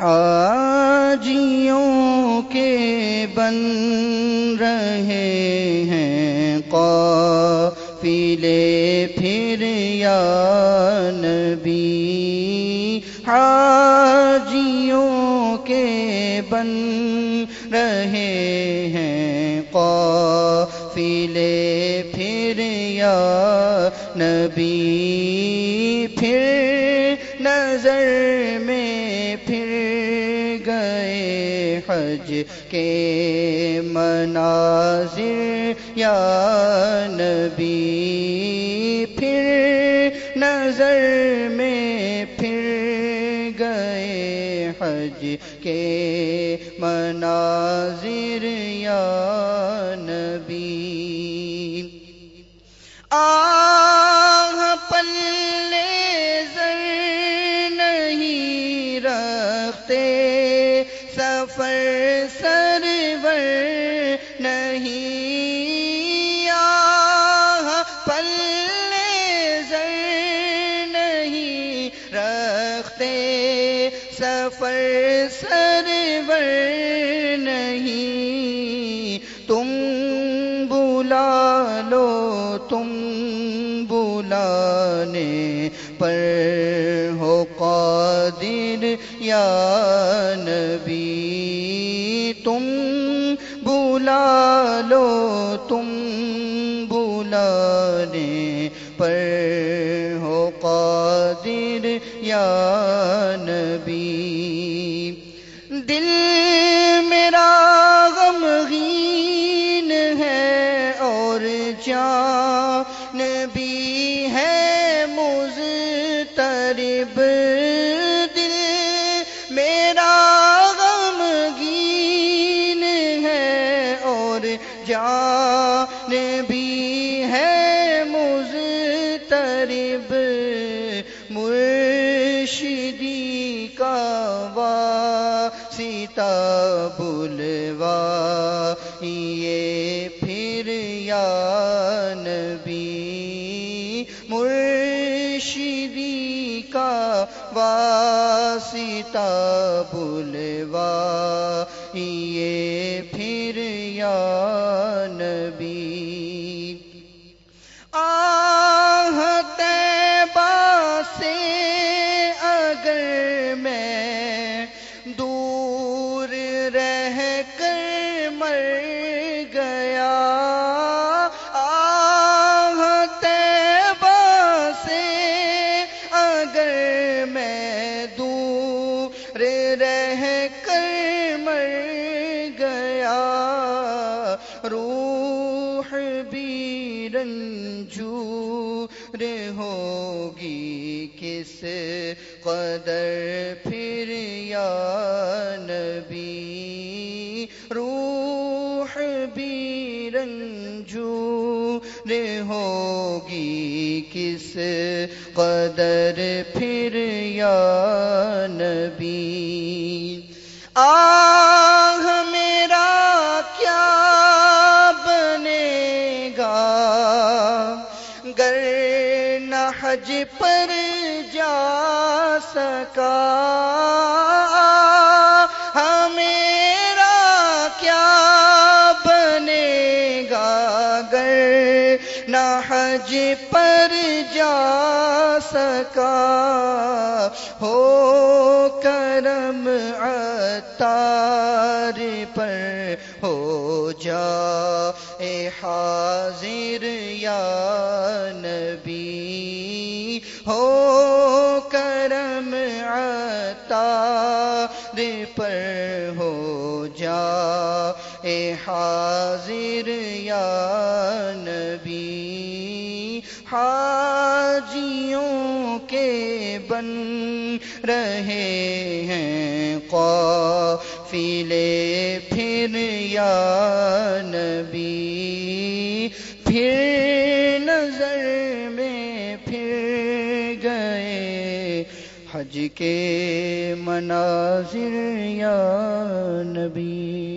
حاجیوں کے بن رہے ہیں، قافلے پھر یا نبی۔ حاجیوں کے بن رہے ہیں، قافلے پھر یا نبی۔ پھر نظر میں، پھر حج کے مناظر، یا نبی، پھر نظر میں پھر گئے حج کے مناظر، یا نبی۔ آہ نہیں، آہ، پلے زر نہیں رکھتے، سفر سرور نہیں۔ تم بلا لو، تم بلانے پر ہو قادر یا نبی۔ تم بلا لو، تم بلانے پر ہو قادر یا نبی۔ دل میرا غمگین ہے اور جان بھی ہے مضطرب۔ بھی ہے مضطرب مرشدی کا واسطہ بلوا یہ پھر یا نبی مرشدی کا واسطہ بلوا یہ پھر یا اگر میں دور رہ کر مر گیا۔ آہ، تیبہ سے اگر میں دور رہ کر مر گیا۔ روح بھی رنجور ہوگی۔ کس قدر پھر یا نبی؟ روح بھی رنجور ہوگی کس قدر پھر یا نبی؟ آہ میرا کیا بنے گا؟ گر حج پر جا سکا۔ میرا کیا بنے گا گر نہ حج پر جا سکا۔ ہو کرم عطار پر ہو جا۔ اے حاضر یا نبی۔ ہو کرم عطار پر ہو جا۔ اے حاضر یا نبی، حاجیوں کے بن رہے ہیں قافلے۔ پھر یا نبی، پھر حج کے مناظر یا نبی؟